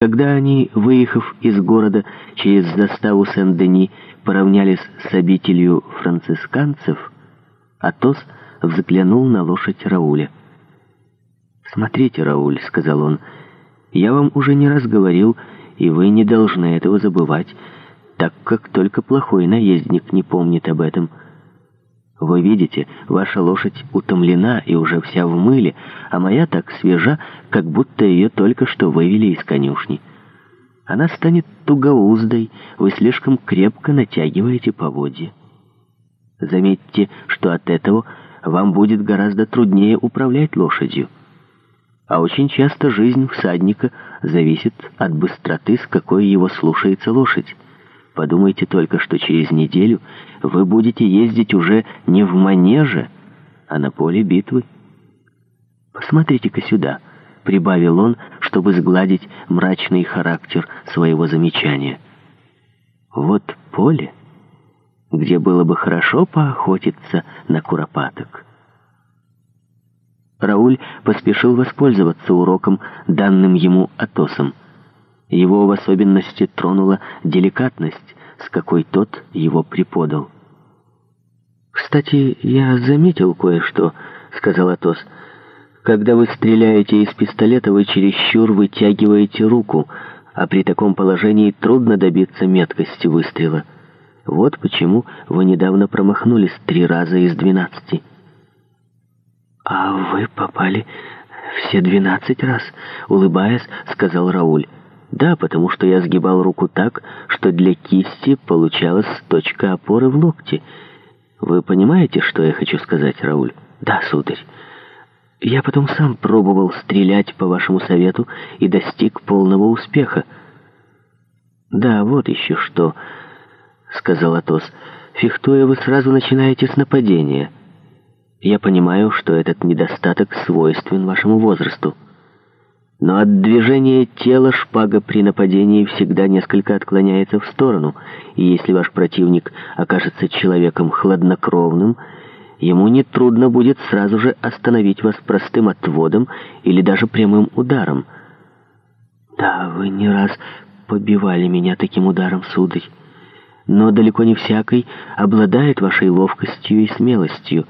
Когда они, выехав из города через заставу Сен-Дени, поравнялись с обителью францисканцев, Атос взглянул на лошадь Рауля. «Смотрите, Рауль», — сказал он, — «я вам уже не раз говорил, и вы не должны этого забывать, так как только плохой наездник не помнит об этом». Вы видите, ваша лошадь утомлена и уже вся в мыле, а моя так свежа, как будто ее только что вывели из конюшни. Она станет тугоуздой, вы слишком крепко натягиваете поводья. Заметьте, что от этого вам будет гораздо труднее управлять лошадью. А очень часто жизнь всадника зависит от быстроты, с какой его слушается лошадь. Подумайте только, что через неделю вы будете ездить уже не в манеже, а на поле битвы. Посмотрите-ка сюда, — прибавил он, чтобы сгладить мрачный характер своего замечания. Вот поле, где было бы хорошо поохотиться на куропаток. Рауль поспешил воспользоваться уроком, данным ему Атосом — его в особенности тронула деликатность, с какой тот его преподал. «Кстати, я заметил кое-что», — сказал Атос. «Когда вы стреляете из пистолета, вы чересчур вытягиваете руку, а при таком положении трудно добиться меткости выстрела. Вот почему вы недавно промахнулись три раза из двенадцати». «А вы попали все двенадцать раз», — улыбаясь, сказал Рауль. Да, потому что я сгибал руку так, что для кисти получалась точка опоры в локте. Вы понимаете, что я хочу сказать, Рауль? Да, сударь. Я потом сам пробовал стрелять по вашему совету и достиг полного успеха. Да, вот еще что, сказал Атос. Фехтуя, вы сразу начинаете с нападения. Я понимаю, что этот недостаток свойствен вашему возрасту. Но от движения тела шпага при нападении всегда несколько отклоняется в сторону, и если ваш противник окажется человеком хладнокровным, ему нетрудно будет сразу же остановить вас простым отводом или даже прямым ударом. «Да, вы не раз побивали меня таким ударом, сударь, но далеко не всякий обладает вашей ловкостью и смелостью».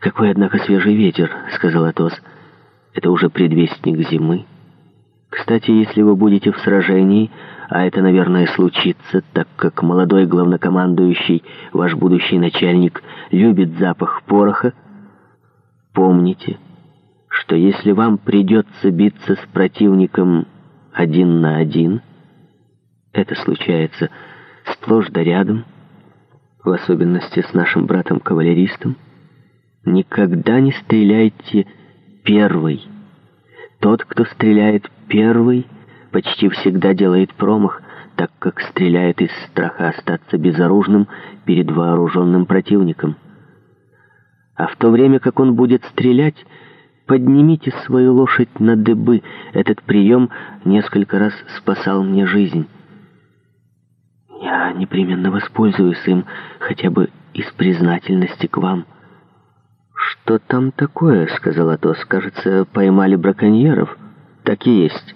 «Какой, однако, свежий ветер», — сказал Атос, — это уже предвестник зимы. Кстати, если вы будете в сражении, а это, наверное, случится, так как молодой главнокомандующий, ваш будущий начальник, любит запах пороха, помните, что если вам придется биться с противником один на один, это случается сплошь да рядом, в особенности с нашим братом-кавалеристом, никогда не стреляйте первый. Тот, кто стреляет первый, почти всегда делает промах, так как стреляет из страха остаться безоружным перед вооруженным противником. А в то время, как он будет стрелять, поднимите свою лошадь на дыбы. Этот прием несколько раз спасал мне жизнь. Я непременно воспользуюсь им хотя бы из признательности к вам». «Что там такое?» — сказал Атос. «Кажется, поймали браконьеров». «Так и есть».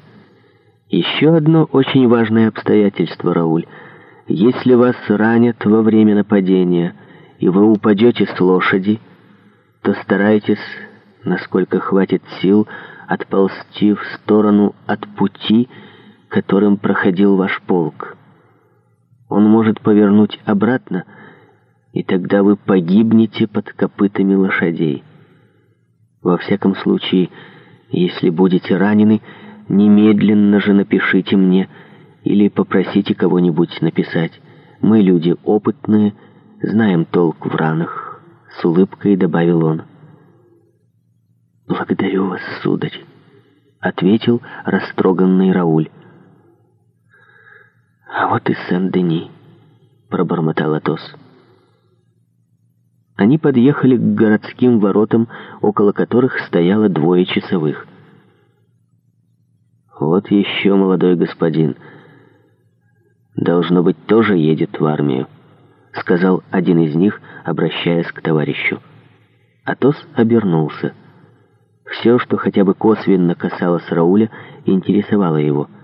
«Еще одно очень важное обстоятельство, Рауль. Если вас ранят во время нападения, и вы упадете с лошади, то старайтесь, насколько хватит сил, отползти в сторону от пути, которым проходил ваш полк. Он может повернуть обратно, — и тогда вы погибнете под копытами лошадей. Во всяком случае, если будете ранены, немедленно же напишите мне или попросите кого-нибудь написать. Мы люди опытные, знаем толк в ранах», — с улыбкой добавил он. «Благодарю вас, сударь», — ответил растроганный Рауль. «А вот и Сен-Дени», — пробормотал Атос. «Атос». Они подъехали к городским воротам, около которых стояло двое часовых. «Вот еще молодой господин. Должно быть, тоже едет в армию», — сказал один из них, обращаясь к товарищу. Атос обернулся. Все, что хотя бы косвенно касалось Рауля, интересовало его —